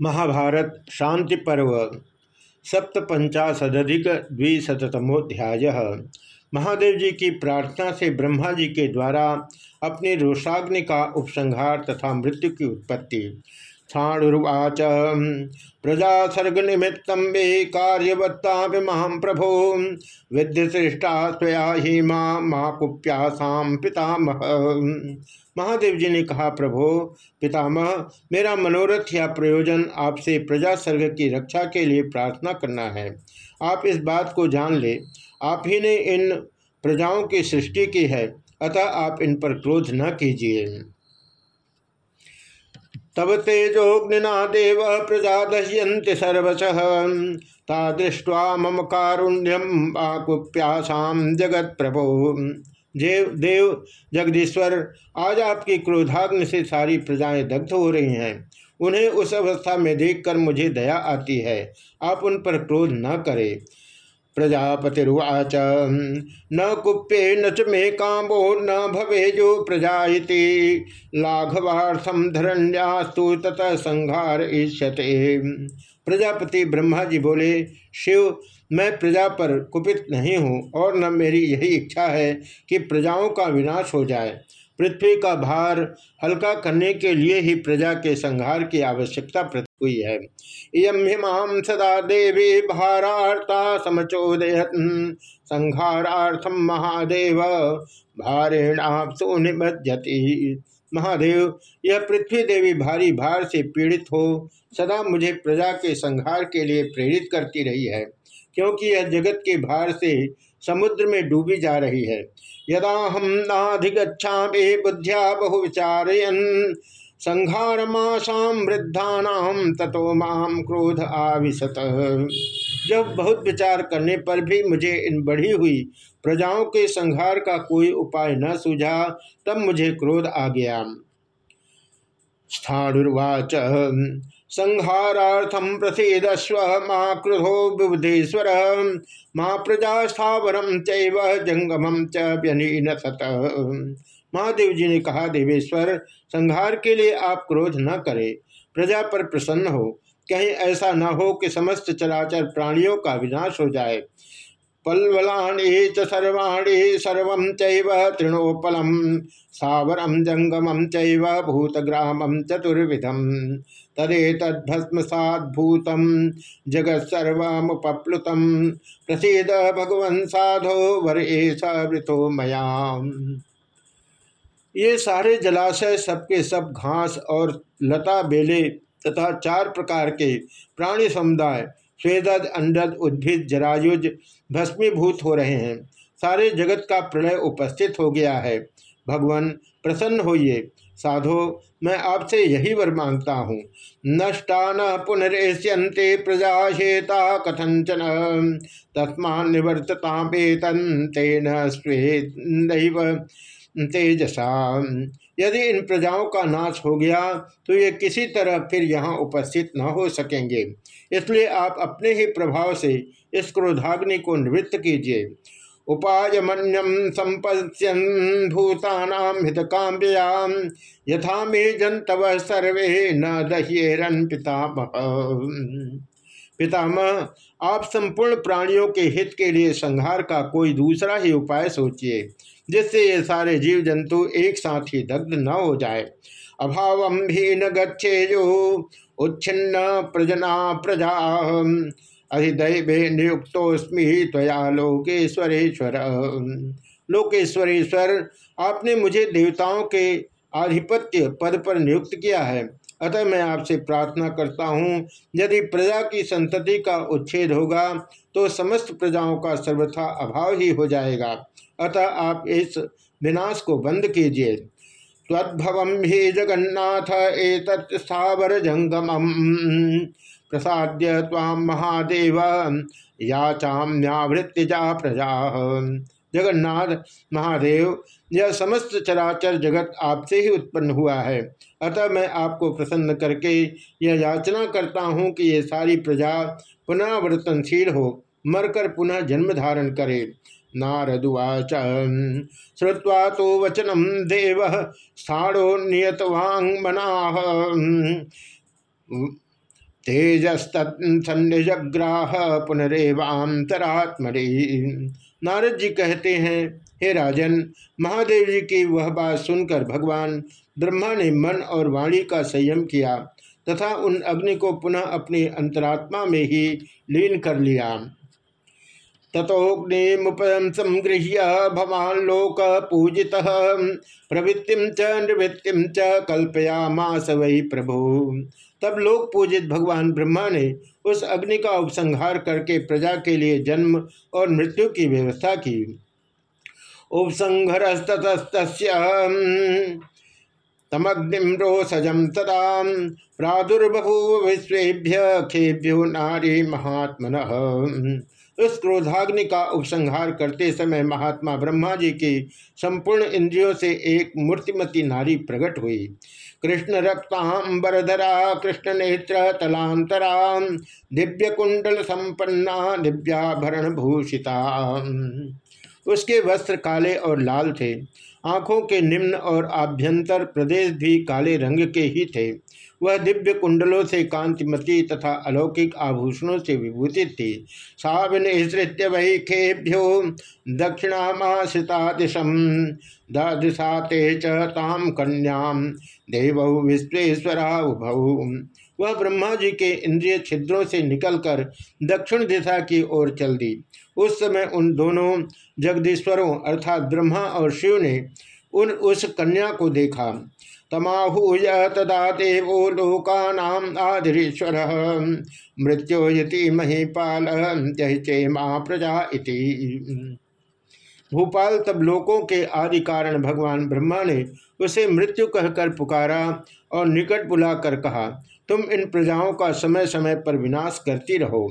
महाभारत, शांति पर्व सप्तपंचाशदिक द्विशतमोध्याय महादेव जी की प्रार्थना से ब्रह्मा जी के द्वारा अपने रोषाग्नि का उपसंहार तथा मृत्यु की उत्पत्ति। छाणुर्वाच प्रजा सर्ग निमित्त वे कार्यवत्ता महम प्रभो। विद्यसृष्टा स्वया ही माँ माँ कुप्यासाम पितामह। महादेव जी ने कहा, प्रभो, पितामह, मेरा मनोरथ या प्रयोजन आपसे प्रजा सर्ग की रक्षा के लिए प्रार्थना करना है। आप इस बात को जान ले। आप ही ने इन प्रजाओं की सृष्टि की है। अतः आप इन पर क्रोध न कीजिए। तब तेजोग्निना देव प्रजा दह्यंति सर्वश। ता दृष्ट्वा मम कारुण्यम आकुप्यासाम जगत प्रभो देव देव जगदीश्वर, आज आपकी क्रोधाग्नि से सारी प्रजाएँ दग्ध हो रही हैं। उन्हें उस अवस्था में देखकर मुझे दया आती है। आप उन पर क्रोध न करें। प्रजापतिर्वाच। न कुप्ये न च मे कामो न भवेजो प्रजा लाघवार्थम धरण्यास्तु ततः संहार ईष्यते। प्रजापति ब्रह्मा जी बोले, शिव, मैं प्रजा पर कुपित नहीं हूँ और न मेरी यही इच्छा है कि प्रजाओं का विनाश हो जाए। पृथ्वी का भार हल्का करने के लिए ही प्रजा के संहार की आवश्यकता हुई है। इम हिमाम सदा देवी भारार्ता समचोदय संहारार्थम महादेव, भारेण आप सुनिबद्यति महादेव, यह पृथ्वी देवी भारी भार से पीड़ित हो, सदा मुझे प्रजा के संहार के लिए प्रेरित करती रही है, क्योंकि यह जगत के भार से समुद्र में डूबी जा रही है। यदा हम नाधिगछा बुद्धिया बहु विचारयन संहारमाशाम वृद्धानाम ततो माम क्रोध आविशत। जब बहुत विचार करने पर भी मुझे इन बढ़ी हुई प्रजाओं के संहार का कोई उपाय न सूझा, तब मुझे क्रोध आ गया। स्थाणुर्वाच संहारार्थम प्रसिदस्व माँ क्रुधो विबुधेश्वर। माँ प्रजा स्थावरम चैव जंगमम च महादेव जी ने कहा, देवेश्वर, संहार के लिए आप क्रोध न करें। प्रजा पर प्रसन्न हो। कहीं ऐसा न हो कि समस्त चराचर प्राणियों का विनाश हो जाए। पल्वलाणी च सर्वाणी सर्व तृणोपलम। सावरम जंगमम चैव भूतग्रामम चतुर्विधम। तदेतद्भस्मसाद्भूतम जगत सर्वमुपप्लुतम प्रसिद भगवन् साधो वर वृथो मया ये सारे जलाशय, सबके सब घास और लता बेले तथा चार प्रकार के प्राणी समुदाय स्वेदज अंडद, उद्भिद, जरायुज, भस्मीभूत हो रहे हैं। सारे जगत का प्रलय उपस्थित हो गया है। भगवान प्रसन्न होइए। साधो, मैं आपसे यही वर माँगता हूँ। नष्टा न पुनरेश्यंते प्रजाशेता कथंचन तस्मा निवर्तता तेन तेजसा। यदि इन प्रजाओं का नाश हो गया तो ये किसी तरह फिर यहाँ उपस्थित न हो सकेंगे। इसलिए आप अपने ही प्रभाव से इस क्रोधाग्नि को निवृत्त कीजिए। उपाय मन्यम संपश्यन भूतानाम हित काम्याम यथा मे जंतव सर्वे न दह्येरन पितामह। पितामह, आप संपूर्ण प्राणियों के हित के लिए संहार का कोई दूसरा ही उपाय सोचिए, जिससे ये सारे जीव जंतु एक साथ ही दग्ध न हो जाए। अभाव भी न गच्छे जो उच्छिन्न प्रजना प्रजा। अधिदैवे नियुक्तोस्मी त्वया लोकेश्वरेश्वर। लोकेश्वरेश्वर, आपने मुझे देवताओं के आधिपत्य पद पर नियुक्त किया है। अतः मैं आपसे प्रार्थना करता हूँ, यदि प्रजा की संतति का उच्छेद होगा तो समस्त प्रजाओं का सर्वथा अभाव ही हो जाएगा। अतः आप इस विनाश को बंद कीजिए। तद्भव ही जगन्नाथ एक स्थावर जंगम प्रसाद्य ताम महादेव। याचाम्यावृत्तिजा प्रजा। जगन्नाथ महादेव, यह समस्त चराचर जगत आपसे ही उत्पन्न हुआ है। अतः मैं आपको प्रसन्न करके यह याचना करता हूँ कि ये सारी प्रजा पुनरावर्तनशील हो, मरकर पुनः जन्म धारण करे। नारदुवाच श्रुवा तो वचनम देव स्थाणो नियतवांग मना तेजस्तन्निजग्राह पुनरेवांतरात्मरे। नारद जी कहते हैं, हे राजन, महादेव जी की वह बात सुनकर भगवान ब्रह्मा ने मन और वाणी का संयम किया तथा उन अग्नि को पुनः अपनी अंतरात्मा में ही लीन कर लिया। तथोग्निमुपम संगृह्य भवान लोक पूजि प्रवृत्ति च निवृत्ति च कल्पयामास वही प्रभु। तब लोक पूजित भगवान ब्रह्मा ने उस अग्नि का उपसंहार करके प्रजा के लिए जन्म और मृत्यु की व्यवस्था की। उपसंहरस्त तमग्निम रोसजम तदा प्रादुर्बभूव खेभ्यो नारी महात्मन। उस क्रोधाग्नि का उपसंहार करते समय महात्मा ब्रह्मा जी की संपूर्ण इंद्रियों से एक मूर्तिमती नारी प्रकट हुई। कृष्ण रक्तांबरधरा कृष्ण नेत्र तलांतरा दिव्य कुंडल संपन्ना दिव्याभरण भूषिता उसके वस्त्र काले और लाल थे। आँखों के निम्न और आभ्यंतर प्रदेश भी काले रंग के ही थे। वह दिव्य कुंडलों से कांतिमती तथा अलौकिक आभूषणों से विभूषित थी। साविनिश्रित्य वही खेभ्यो दक्षिणामाश्रिता दिशम दिशा ते चाम कन्याम देव विश्वेश्वरा उभौ। वह ब्रह्मा जी के इंद्रिय छिद्रों से निकलकर दक्षिण दिशा की ओर चल दी। उस समय उन दोनों जगदीश्वरों अर्थात ब्रह्मा और शिव ने उन उस कन्या को देखा। तमाहूय तदा देवो लोकानाम आधिरीश्वर मृत्यो यति महीपाल जय माँ प्रजा इति। भूपाल तब लोकों के आदि कारण भगवान ब्रह्मा ने उसे मृत्यु कहकर पुकारा और निकट बुलाकर कहा, तुम इन प्रजाओं का समय समय पर विनाश करती रहो।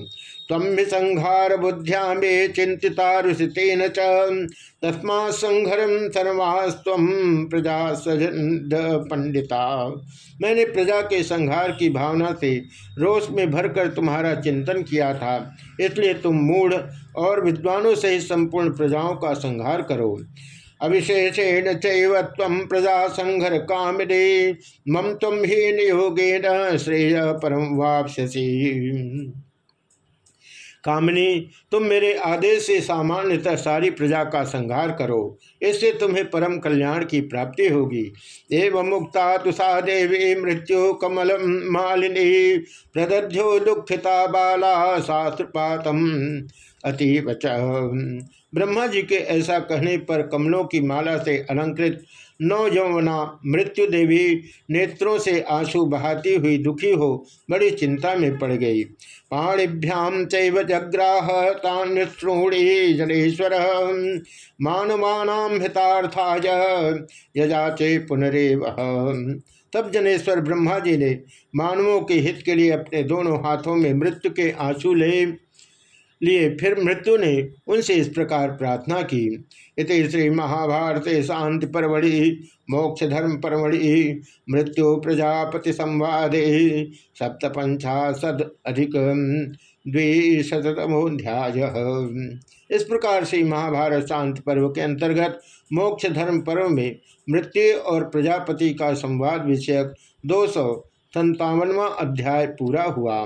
तम भी संहार बुद्ध्या मे चिंतिता ऋषितेन च। तस्मा संहरम सर्वास्व प्रजा सजन पंडिता मैंने प्रजा के संहार की भावना से रोष में भरकर तुम्हारा चिंतन किया था, इसलिए तुम मूढ़ और विद्वानों से ही संपूर्ण प्रजाओं का संहार करो। अविशेषेण चम प्रजा संघर कामिने, मम तम ही नियोगेन श्रेय परम वापसी कामनी, तुम मेरे आदेश से सामान्यतः सारी प्रजा का संहार करो। इससे तुम्हें परम कल्याण की प्राप्ति होगी। एवं मुक्ता तुषा देवी, मृत्यु कमल मालिनी, प्रदध्यो दुखिता बाला शास्त्रपातम अतीव ब्रह्मा जी के ऐसा कहने पर कमलों की माला से अलंकृत नौजवना मृत्यु देवी नेत्रों से आँसू बहाती हुई दुखी हो बड़ी चिंता में पड़ गई। पाणिभ्याम चैव जग्राह तान्श्रूणी जनेश्वर। मानवानाम हितार्थाय यजाचे पुनरेव। तब जनेश्वर ब्रह्मा जी ने मानवों के हित के लिए अपने दोनों हाथों में मृत्यु के आँसू ले लिए फिर मृत्यु ने उनसे इस प्रकार प्रार्थना की। इस श्री महाभारत शांति परवड़ी मोक्ष धर्म परवड़ी मृत्यु प्रजापति संवादे, सप्तपंचाशद अधिक द्विशतमोध्याय इस प्रकार से महाभारत शांति पर्व के अंतर्गत मोक्ष धर्म पर्व में मृत्यु और प्रजापति का संवाद विषयक दो सौ संतावनवा अध्याय पूरा हुआ।